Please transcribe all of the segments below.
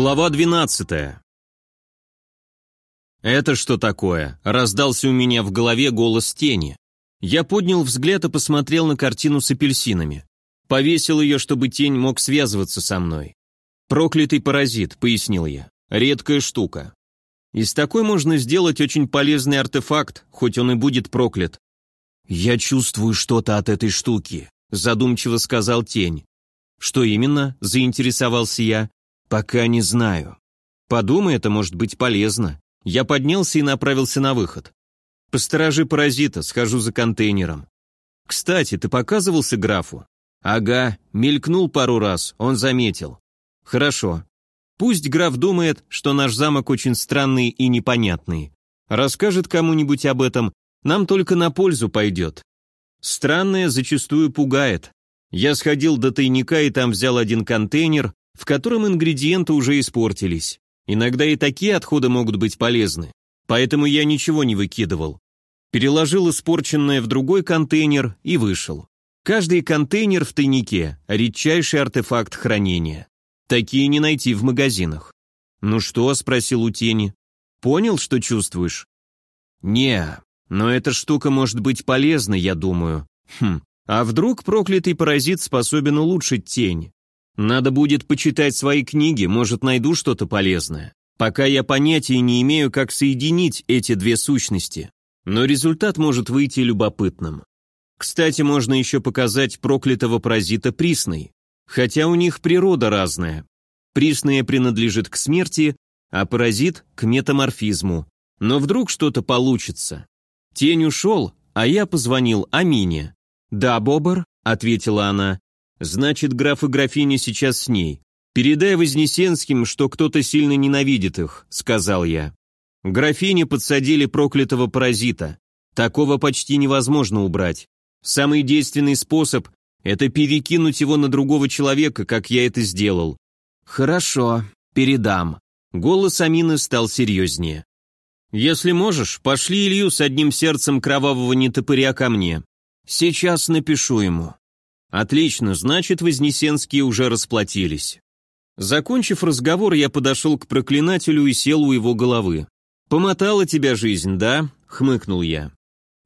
Глава 12 «Это что такое?» – раздался у меня в голове голос тени. Я поднял взгляд и посмотрел на картину с апельсинами. Повесил ее, чтобы тень мог связываться со мной. «Проклятый паразит», — пояснил я. «Редкая штука. Из такой можно сделать очень полезный артефакт, хоть он и будет проклят». «Я чувствую что-то от этой штуки», — задумчиво сказал тень. «Что именно?» — заинтересовался я. «Пока не знаю». «Подумай, это может быть полезно». Я поднялся и направился на выход. «Посторожи паразита, схожу за контейнером». «Кстати, ты показывался графу?» «Ага, мелькнул пару раз, он заметил». «Хорошо. Пусть граф думает, что наш замок очень странный и непонятный. Расскажет кому-нибудь об этом, нам только на пользу пойдет. Странное зачастую пугает. Я сходил до тайника и там взял один контейнер, в котором ингредиенты уже испортились. Иногда и такие отходы могут быть полезны. Поэтому я ничего не выкидывал. Переложил испорченное в другой контейнер и вышел. Каждый контейнер в тайнике – редчайший артефакт хранения. Такие не найти в магазинах. «Ну что?» – спросил у тени. «Понял, что чувствуешь?» «Не, но эта штука может быть полезна, я думаю. Хм, а вдруг проклятый паразит способен улучшить тень? Надо будет почитать свои книги, может, найду что-то полезное. Пока я понятия не имею, как соединить эти две сущности. Но результат может выйти любопытным. Кстати, можно еще показать проклятого паразита Присной. Хотя у них природа разная. Присная принадлежит к смерти, а паразит – к метаморфизму. Но вдруг что-то получится. Тень ушел, а я позвонил Амине. «Да, Бобр», – ответила она. «Значит, граф и графиня сейчас с ней. Передай Вознесенским, что кто-то сильно ненавидит их», – сказал я. Графине подсадили проклятого паразита. Такого почти невозможно убрать. Самый действенный способ – это перекинуть его на другого человека, как я это сделал. Хорошо, передам. Голос Амины стал серьезнее. Если можешь, пошли Илью с одним сердцем кровавого нетопыря ко мне. Сейчас напишу ему. Отлично, значит, Вознесенские уже расплатились. Закончив разговор, я подошел к проклинателю и сел у его головы. «Помотала тебя жизнь, да?» — хмыкнул я.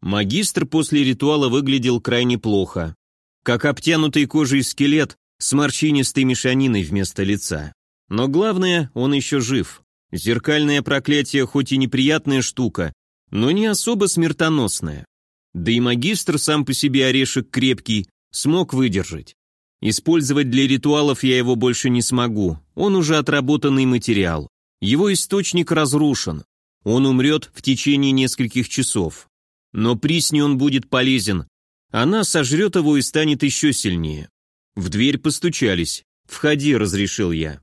Магистр после ритуала выглядел крайне плохо. Как обтянутый кожей скелет с морщинистой мешаниной вместо лица. Но главное, он еще жив. Зеркальное проклятие хоть и неприятная штука, но не особо смертоносная. Да и магистр сам по себе орешек крепкий, смог выдержать. Использовать для ритуалов я его больше не смогу, он уже отработанный материал. Его источник разрушен, он умрет в течение нескольких часов. Но присни он будет полезен. Она сожрет его и станет еще сильнее. В дверь постучались. «Входи», — разрешил я.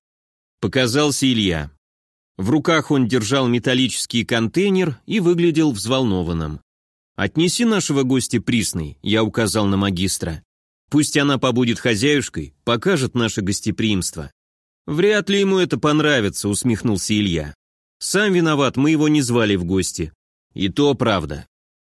Показался Илья. В руках он держал металлический контейнер и выглядел взволнованным. «Отнеси нашего гостя Присной», — я указал на магистра. «Пусть она побудет хозяюшкой, покажет наше гостеприимство». «Вряд ли ему это понравится», — усмехнулся Илья. «Сам виноват, мы его не звали в гости». «И то правда.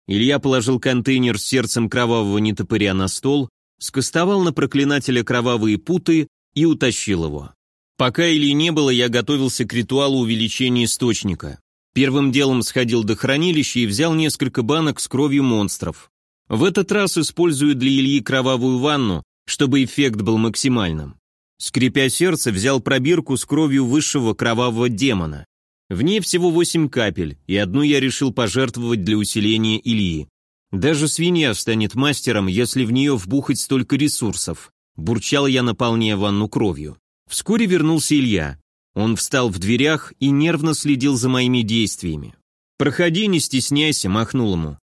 Илья положил контейнер с сердцем кровавого нетопыря на стол, скостовал на проклинателя кровавые путы и утащил его. Пока Ильи не было, я готовился к ритуалу увеличения источника. Первым делом сходил до хранилища и взял несколько банок с кровью монстров. В этот раз использую для Ильи кровавую ванну, чтобы эффект был максимальным. Скрипя сердце, взял пробирку с кровью высшего кровавого демона. В ней всего восемь капель, и одну я решил пожертвовать для усиления Ильи. Даже свинья станет мастером, если в нее вбухать столько ресурсов. Бурчал я, наполняя ванну кровью. Вскоре вернулся Илья. Он встал в дверях и нервно следил за моими действиями. «Проходи, не стесняйся», — махнул ему.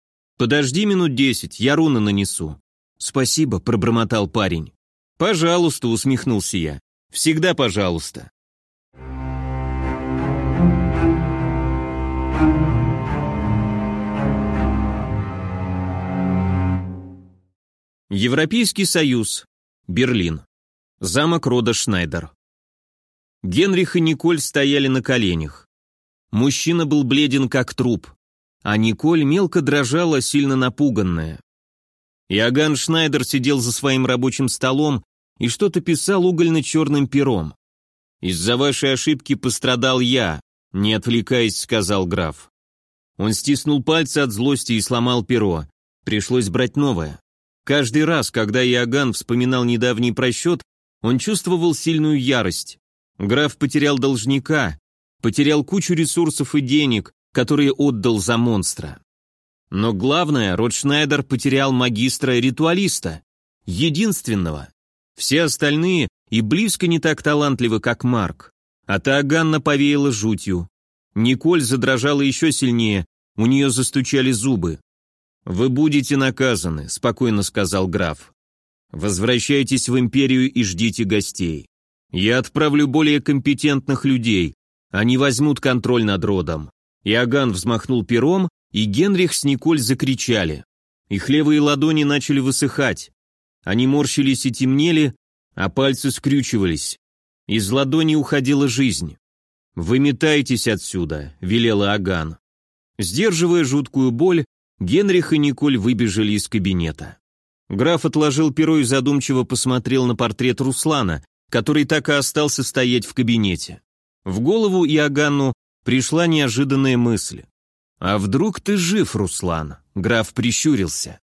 «Подожди минут десять, я руны нанесу». «Спасибо», — пробормотал парень. «Пожалуйста», — усмехнулся я. «Всегда пожалуйста». Европейский союз. Берлин. Замок рода Шнайдер. Генрих и Николь стояли на коленях. Мужчина был бледен как труп, а Николь мелко дрожала, сильно напуганная. Иоганн Шнайдер сидел за своим рабочим столом и что-то писал угольно-черным пером. Из-за вашей ошибки пострадал я, не отвлекаясь, сказал граф. Он стиснул пальцы от злости и сломал перо. Пришлось брать новое. Каждый раз, когда Иоганн вспоминал недавний просчет, он чувствовал сильную ярость. Граф потерял должника, потерял кучу ресурсов и денег, которые отдал за монстра. Но главное, Ротшнайдер потерял магистра-ритуалиста, единственного. Все остальные и близко не так талантливы, как Марк. А Тааганна повеяла жутью. Николь задрожала еще сильнее, у нее застучали зубы. «Вы будете наказаны», — спокойно сказал граф. «Возвращайтесь в империю и ждите гостей. Я отправлю более компетентных людей. Они возьмут контроль над родом». Иоганн взмахнул пером, и Генрих с Николь закричали. Их левые ладони начали высыхать. Они морщились и темнели, а пальцы скрючивались. Из ладони уходила жизнь. «Выметайтесь отсюда», — велела Аган. Сдерживая жуткую боль, Генрих и Николь выбежали из кабинета. Граф отложил перо и задумчиво посмотрел на портрет Руслана, который так и остался стоять в кабинете. В голову Иоганну пришла неожиданная мысль. «А вдруг ты жив, Руслан?» Граф прищурился.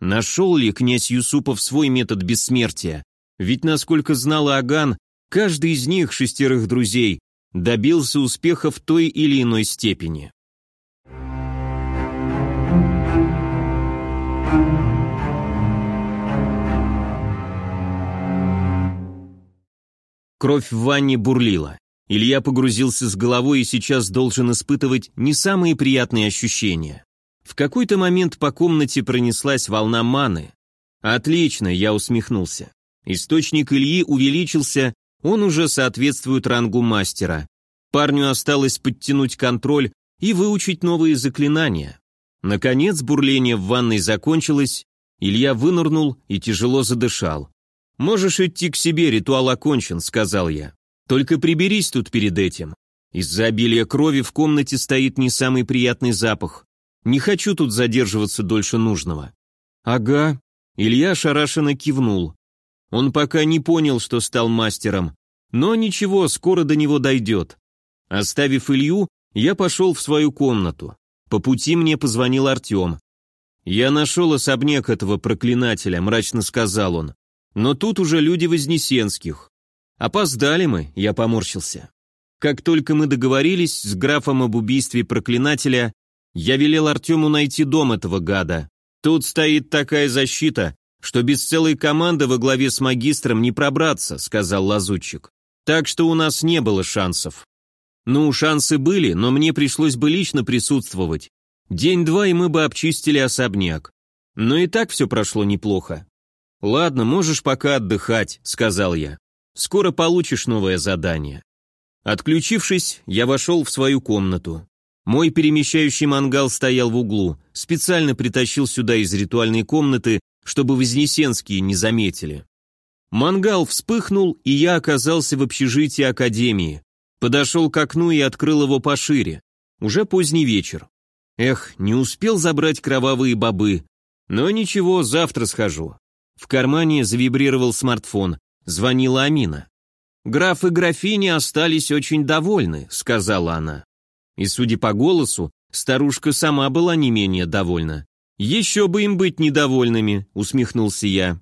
Нашел ли князь Юсупов свой метод бессмертия? Ведь, насколько знал Аган, каждый из них, шестерых друзей, добился успеха в той или иной степени. Кровь в ванне бурлила. Илья погрузился с головой и сейчас должен испытывать не самые приятные ощущения. В какой-то момент по комнате пронеслась волна маны. «Отлично», — я усмехнулся. Источник Ильи увеличился, он уже соответствует рангу мастера. Парню осталось подтянуть контроль и выучить новые заклинания. Наконец бурление в ванной закончилось, Илья вынырнул и тяжело задышал. «Можешь идти к себе, ритуал окончен», — сказал я. «Только приберись тут перед этим. Из-за обилия крови в комнате стоит не самый приятный запах. Не хочу тут задерживаться дольше нужного». «Ага». Илья шарашенно кивнул. Он пока не понял, что стал мастером, но ничего, скоро до него дойдет. Оставив Илью, я пошел в свою комнату. По пути мне позвонил Артем. «Я нашел особняк этого проклинателя», — мрачно сказал он. Но тут уже люди Вознесенских. Опоздали мы, я поморщился. Как только мы договорились с графом об убийстве проклинателя, я велел Артему найти дом этого гада. Тут стоит такая защита, что без целой команды во главе с магистром не пробраться, сказал лазутчик. Так что у нас не было шансов. Ну, шансы были, но мне пришлось бы лично присутствовать. День-два, и мы бы обчистили особняк. Но и так все прошло неплохо. «Ладно, можешь пока отдыхать», — сказал я. «Скоро получишь новое задание». Отключившись, я вошел в свою комнату. Мой перемещающий мангал стоял в углу, специально притащил сюда из ритуальной комнаты, чтобы вознесенские не заметили. Мангал вспыхнул, и я оказался в общежитии академии. Подошел к окну и открыл его пошире. Уже поздний вечер. Эх, не успел забрать кровавые бобы. Но ничего, завтра схожу. В кармане завибрировал смартфон. Звонила Амина. «Граф и графиня остались очень довольны», — сказала она. И, судя по голосу, старушка сама была не менее довольна. «Еще бы им быть недовольными», — усмехнулся я.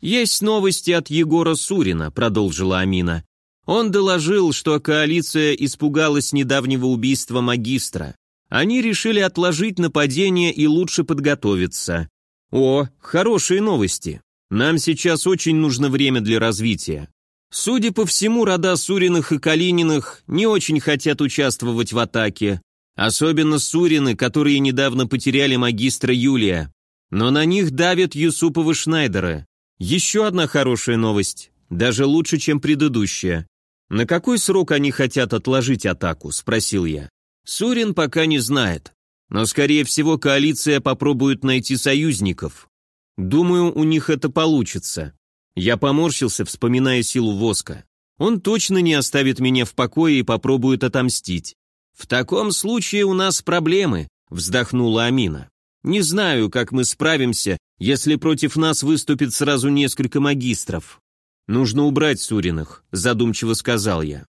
«Есть новости от Егора Сурина», — продолжила Амина. Он доложил, что коалиция испугалась недавнего убийства магистра. Они решили отложить нападение и лучше подготовиться. О, хорошие новости. Нам сейчас очень нужно время для развития. Судя по всему, рода Суриных и Калининых не очень хотят участвовать в атаке, особенно Сурины, которые недавно потеряли магистра Юлия. Но на них давят Юсуповы Шнайдеры. Еще одна хорошая новость, даже лучше, чем предыдущая. «На какой срок они хотят отложить атаку?» – спросил я. Сурин пока не знает, но, скорее всего, коалиция попробует найти союзников. Думаю, у них это получится. Я поморщился, вспоминая силу воска. Он точно не оставит меня в покое и попробует отомстить. В таком случае у нас проблемы, вздохнула Амина. Не знаю, как мы справимся, если против нас выступит сразу несколько магистров. Нужно убрать Суриных, задумчиво сказал я.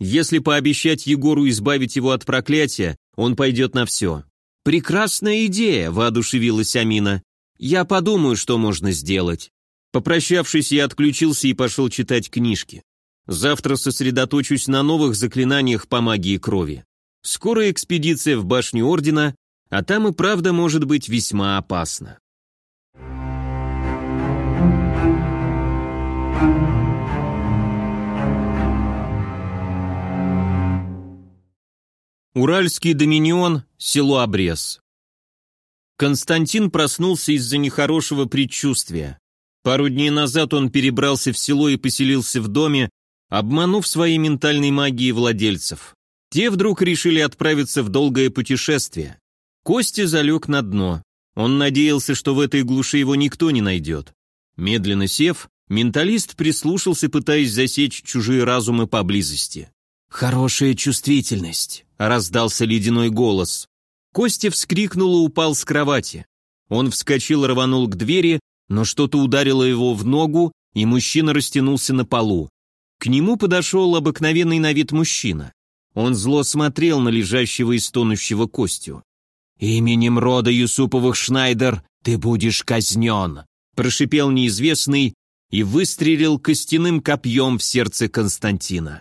Если пообещать Егору избавить его от проклятия, он пойдет на все. «Прекрасная идея», — воодушевилась Амина. «Я подумаю, что можно сделать». Попрощавшись, я отключился и пошел читать книжки. Завтра сосредоточусь на новых заклинаниях по магии крови. Скоро экспедиция в башню Ордена, а там и правда может быть весьма опасно. Уральский доминион, село Обрез. Константин проснулся из-за нехорошего предчувствия. Пару дней назад он перебрался в село и поселился в доме, обманув своей ментальной магией владельцев. Те вдруг решили отправиться в долгое путешествие. Костя залег на дно. Он надеялся, что в этой глуши его никто не найдет. Медленно сев, менталист прислушался, пытаясь засечь чужие разумы поблизости. «Хорошая чувствительность», — раздался ледяной голос. Костя вскрикнул и упал с кровати. Он вскочил и рванул к двери, но что-то ударило его в ногу, и мужчина растянулся на полу. К нему подошел обыкновенный на вид мужчина. Он зло смотрел на лежащего и стонущего Костю. «Именем рода Юсуповых Шнайдер ты будешь казнен», прошипел неизвестный и выстрелил костяным копьем в сердце Константина.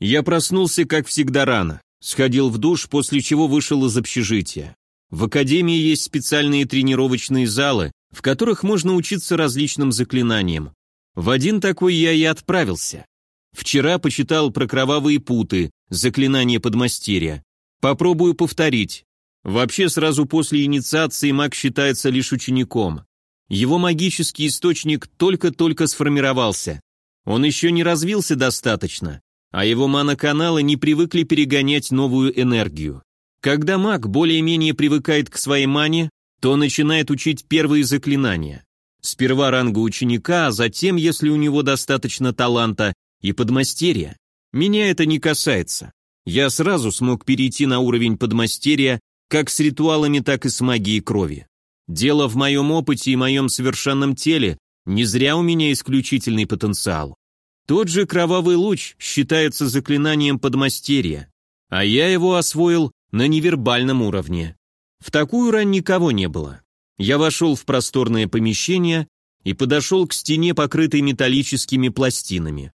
Я проснулся, как всегда, рано. Сходил в душ, после чего вышел из общежития. В академии есть специальные тренировочные залы, в которых можно учиться различным заклинаниям. В один такой я и отправился. Вчера почитал про кровавые путы, заклинание подмастерья. Попробую повторить. Вообще, сразу после инициации маг считается лишь учеником. Его магический источник только-только сформировался. Он еще не развился достаточно, а его маноканалы не привыкли перегонять новую энергию. Когда маг более-менее привыкает к своей мане, то начинает учить первые заклинания. Сперва ранга ученика, а затем, если у него достаточно таланта, и подмастерья. Меня это не касается. Я сразу смог перейти на уровень подмастерья как с ритуалами, так и с магией крови. Дело в моем опыте и моем совершенном теле, не зря у меня исключительный потенциал. Тот же кровавый луч считается заклинанием подмастерья, а я его освоил на невербальном уровне. В такую рань никого не было. Я вошел в просторное помещение и подошел к стене, покрытой металлическими пластинами.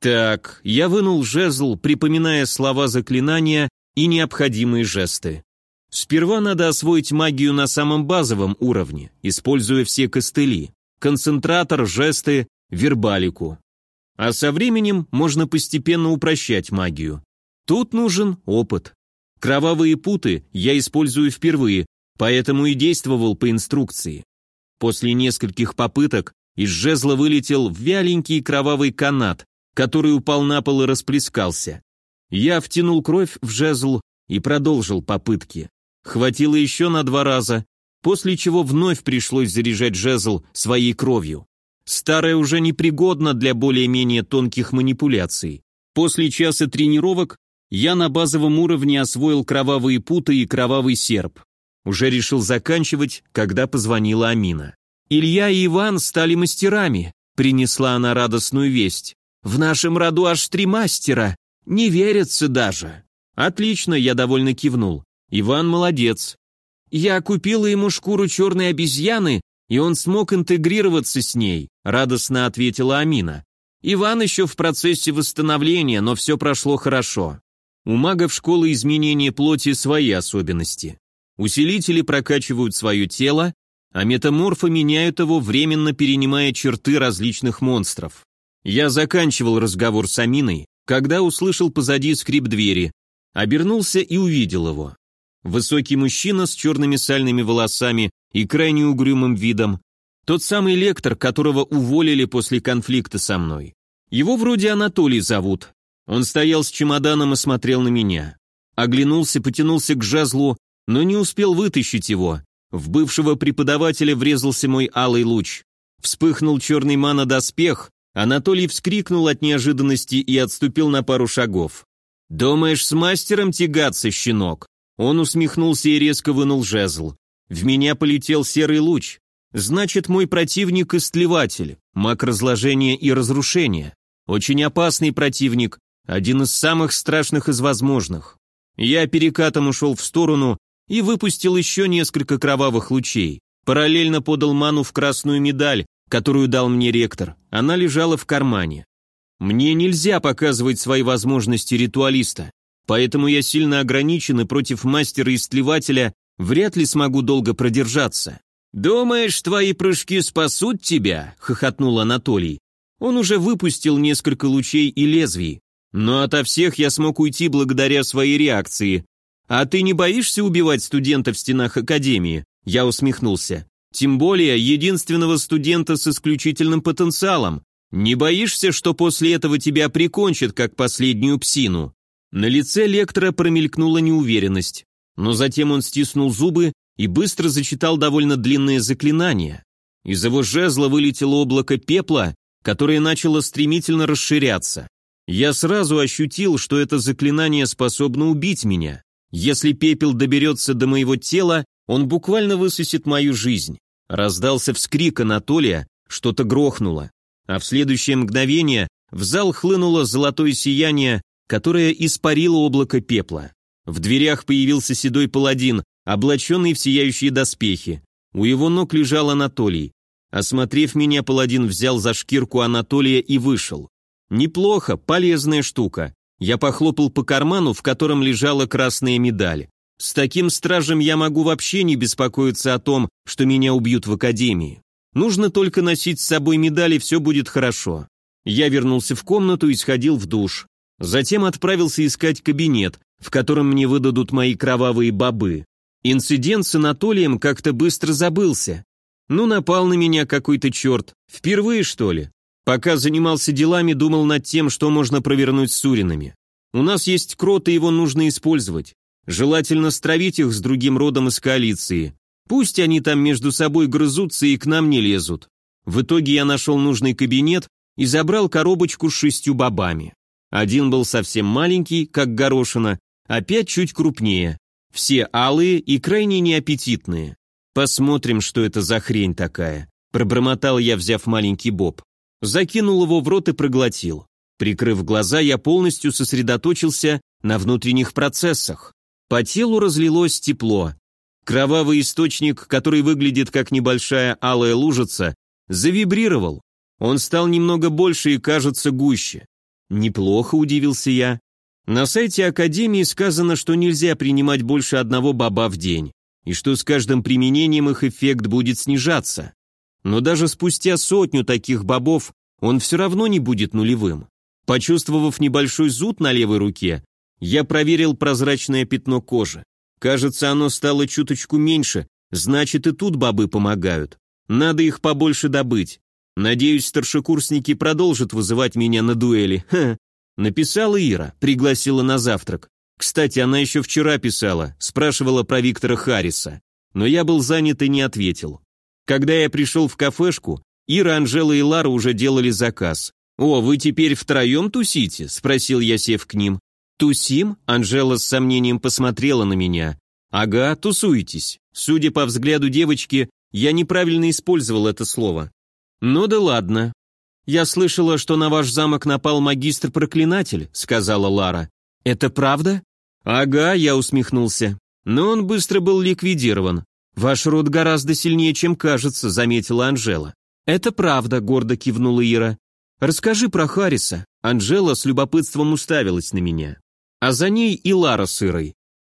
Так, я вынул жезл, припоминая слова заклинания и необходимые жесты. Сперва надо освоить магию на самом базовом уровне, используя все костыли, концентратор, жесты, вербалику. А со временем можно постепенно упрощать магию. Тут нужен опыт. Кровавые путы я использую впервые, поэтому и действовал по инструкции. После нескольких попыток из жезла вылетел вяленький кровавый канат, который упал на пол и расплескался. Я втянул кровь в жезл и продолжил попытки. Хватило еще на два раза, после чего вновь пришлось заряжать жезл своей кровью. Старая уже непригодна для более-менее тонких манипуляций. После часа тренировок я на базовом уровне освоил кровавые путы и кровавый серп. Уже решил заканчивать, когда позвонила Амина. «Илья и Иван стали мастерами», — принесла она радостную весть. «В нашем роду аж три мастера. Не верится даже». «Отлично», — я довольно кивнул. «Иван молодец». «Я купила ему шкуру черной обезьяны и он смог интегрироваться с ней», — радостно ответила Амина. «Иван еще в процессе восстановления, но все прошло хорошо. У магов школы изменения плоти свои особенности. Усилители прокачивают свое тело, а метаморфы меняют его, временно перенимая черты различных монстров. Я заканчивал разговор с Аминой, когда услышал позади скрип двери, обернулся и увидел его. Высокий мужчина с черными сальными волосами и крайне угрюмым видом. Тот самый лектор, которого уволили после конфликта со мной. Его вроде Анатолий зовут. Он стоял с чемоданом и смотрел на меня. Оглянулся, потянулся к жезлу, но не успел вытащить его. В бывшего преподавателя врезался мой алый луч. Вспыхнул черный мана-доспех, Анатолий вскрикнул от неожиданности и отступил на пару шагов. «Думаешь, с мастером тягаться, щенок?» Он усмехнулся и резко вынул жезл. В меня полетел серый луч. Значит, мой противник – истлеватель, маг разложения и разрушения. Очень опасный противник, один из самых страшных из возможных. Я перекатом ушел в сторону и выпустил еще несколько кровавых лучей. Параллельно подал ману в красную медаль, которую дал мне ректор. Она лежала в кармане. Мне нельзя показывать свои возможности ритуалиста, поэтому я сильно ограничен и против мастера-истлевателя вряд ли смогу долго продержаться. «Думаешь, твои прыжки спасут тебя?» — хохотнул Анатолий. Он уже выпустил несколько лучей и лезвий, но ото всех я смог уйти благодаря своей реакции. «А ты не боишься убивать студента в стенах Академии?» Я усмехнулся. «Тем более единственного студента с исключительным потенциалом. Не боишься, что после этого тебя прикончат, как последнюю псину?» На лице лектора промелькнула неуверенность, но затем он стиснул зубы и быстро зачитал довольно длинное заклинание. Из его жезла вылетело облако пепла, которое начало стремительно расширяться. Я сразу ощутил, что это заклинание способно убить меня. Если пепел доберется до моего тела, он буквально высосет мою жизнь. Раздался вскрик Анатолия, что-то грохнуло. А в следующее мгновение в зал хлынуло золотое сияние, которое испарило облако пепла. В дверях появился седой паладин, облаченный в сияющие доспехи. У его ног лежал Анатолий. Осмотрев меня, паладин взял за шкирку Анатолия и вышел. Неплохо, полезная штука. Я похлопал по карману, в котором лежала красная медаль. С таким стражем я могу вообще не беспокоиться о том, что меня убьют в академии. Нужно только носить с собой медаль, и все будет хорошо. Я вернулся в комнату и сходил в душ. Затем отправился искать кабинет, в котором мне выдадут мои кровавые бобы. Инцидент с Анатолием как-то быстро забылся. Ну, напал на меня какой-то черт. Впервые, что ли? Пока занимался делами, думал над тем, что можно провернуть с Суринами. У нас есть крот, и его нужно использовать. Желательно стравить их с другим родом из коалиции. Пусть они там между собой грызутся и к нам не лезут. В итоге я нашел нужный кабинет и забрал коробочку с шестью бобами. Один был совсем маленький, как горошина, а пять чуть крупнее. Все алые и крайне неаппетитные. Посмотрим, что это за хрень такая. Пробормотал я, взяв маленький боб закинул его в рот и проглотил. Прикрыв глаза, я полностью сосредоточился на внутренних процессах. По телу разлилось тепло. Кровавый источник, который выглядит как небольшая алая лужица, завибрировал. Он стал немного больше и кажется гуще. Неплохо, удивился я. На сайте Академии сказано, что нельзя принимать больше одного баба в день, и что с каждым применением их эффект будет снижаться. Но даже спустя сотню таких бобов он все равно не будет нулевым. Почувствовав небольшой зуд на левой руке, я проверил прозрачное пятно кожи. Кажется, оно стало чуточку меньше, значит и тут бобы помогают. Надо их побольше добыть. Надеюсь, старшекурсники продолжат вызывать меня на дуэли. Ха. Написала Ира, пригласила на завтрак. Кстати, она еще вчера писала, спрашивала про Виктора Харриса. Но я был занят и не ответил. Когда я пришел в кафешку, Ира, Анжела и Лара уже делали заказ. «О, вы теперь втроем тусите?» – спросил я, сев к ним. «Тусим?» – Анжела с сомнением посмотрела на меня. «Ага, тусуетесь. Судя по взгляду девочки, я неправильно использовал это слово». «Ну да ладно». «Я слышала, что на ваш замок напал магистр-проклинатель», – сказала Лара. «Это правда?» «Ага», – я усмехнулся. «Но он быстро был ликвидирован. «Ваш род гораздо сильнее, чем кажется», — заметила Анжела. «Это правда», — гордо кивнула Ира. «Расскажи про Харриса». Анжела с любопытством уставилась на меня. А за ней и Лара с Ирой.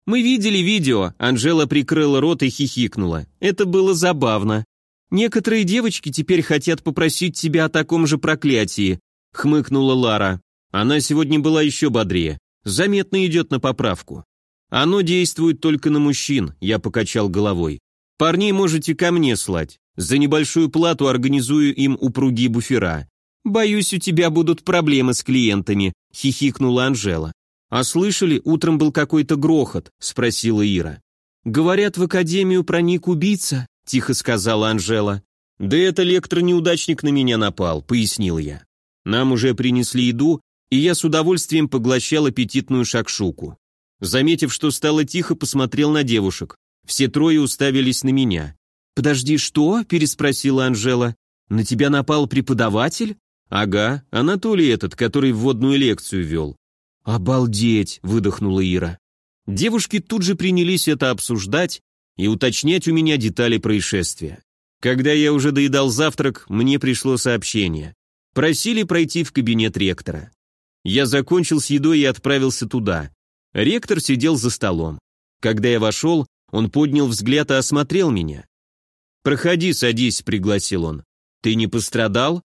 «Мы видели видео», — Анжела прикрыла рот и хихикнула. «Это было забавно. Некоторые девочки теперь хотят попросить тебя о таком же проклятии», — хмыкнула Лара. Она сегодня была еще бодрее. Заметно идет на поправку. «Оно действует только на мужчин», — я покачал головой. Парней можете ко мне слать. За небольшую плату организую им упругие буфера. Боюсь, у тебя будут проблемы с клиентами, хихикнула Анжела. А слышали, утром был какой-то грохот, спросила Ира. Говорят, в академию проник убийца, тихо сказала Анжела. Да это лектор-неудачник на меня напал, пояснил я. Нам уже принесли еду, и я с удовольствием поглощал аппетитную шакшуку. Заметив, что стало тихо, посмотрел на девушек. Все трое уставились на меня. «Подожди, что?» – переспросила Анжела. «На тебя напал преподаватель?» «Ага, Анатолий этот, который вводную лекцию вел». «Обалдеть!» – выдохнула Ира. Девушки тут же принялись это обсуждать и уточнять у меня детали происшествия. Когда я уже доедал завтрак, мне пришло сообщение. Просили пройти в кабинет ректора. Я закончил с едой и отправился туда. Ректор сидел за столом. Когда я вошел, он поднял взгляд и осмотрел меня. «Проходи, садись», — пригласил он. «Ты не пострадал?»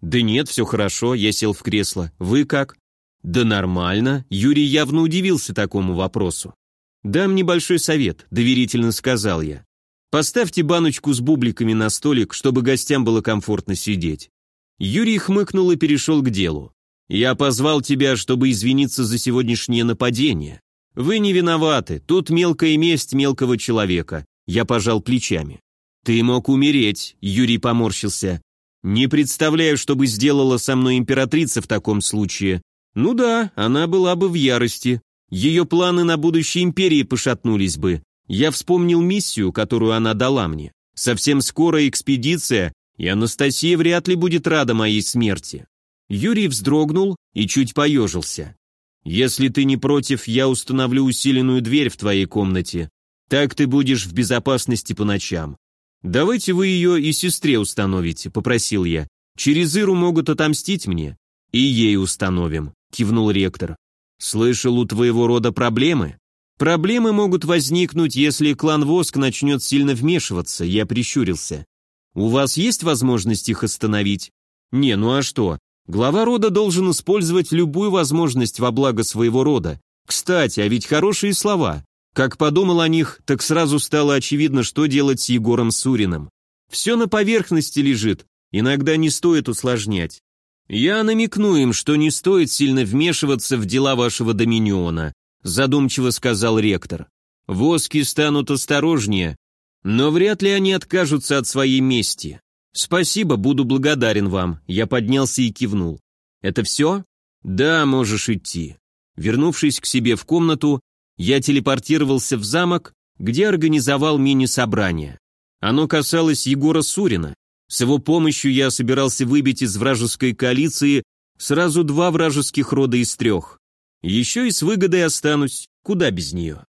«Да нет, все хорошо», — я сел в кресло. «Вы как?» «Да нормально», — Юрий явно удивился такому вопросу. «Дам небольшой совет», — доверительно сказал я. «Поставьте баночку с бубликами на столик, чтобы гостям было комфортно сидеть». Юрий хмыкнул и перешел к делу. «Я позвал тебя, чтобы извиниться за сегодняшнее нападение. Вы не виноваты, тут мелкая месть мелкого человека». Я пожал плечами. «Ты мог умереть», — Юрий поморщился. «Не представляю, что бы сделала со мной императрица в таком случае. Ну да, она была бы в ярости. Ее планы на будущее империи пошатнулись бы. Я вспомнил миссию, которую она дала мне. Совсем скоро экспедиция, и Анастасия вряд ли будет рада моей смерти». Юрий вздрогнул и чуть поежился. «Если ты не против, я установлю усиленную дверь в твоей комнате. Так ты будешь в безопасности по ночам. «Давайте вы ее и сестре установите», — попросил я. «Через Иру могут отомстить мне». «И ей установим», — кивнул ректор. «Слышал, у твоего рода проблемы?» «Проблемы могут возникнуть, если клан Воск начнет сильно вмешиваться», — я прищурился. «У вас есть возможность их остановить?» «Не, ну а что? Глава рода должен использовать любую возможность во благо своего рода. Кстати, а ведь хорошие слова. Как подумал о них, так сразу стало очевидно, что делать с Егором Суриным. Все на поверхности лежит, иногда не стоит усложнять. Я намекну им, что не стоит сильно вмешиваться в дела вашего доминиона, задумчиво сказал ректор. Воски станут осторожнее, но вряд ли они откажутся от своей мести. Спасибо, буду благодарен вам. Я поднялся и кивнул. Это все? Да, можешь идти. Вернувшись к себе в комнату, я телепортировался в замок, где организовал мини-собрание. Оно касалось Егора Сурина. С его помощью я собирался выбить из вражеской коалиции сразу два вражеских рода из трех. Еще и с выгодой останусь, куда без нее.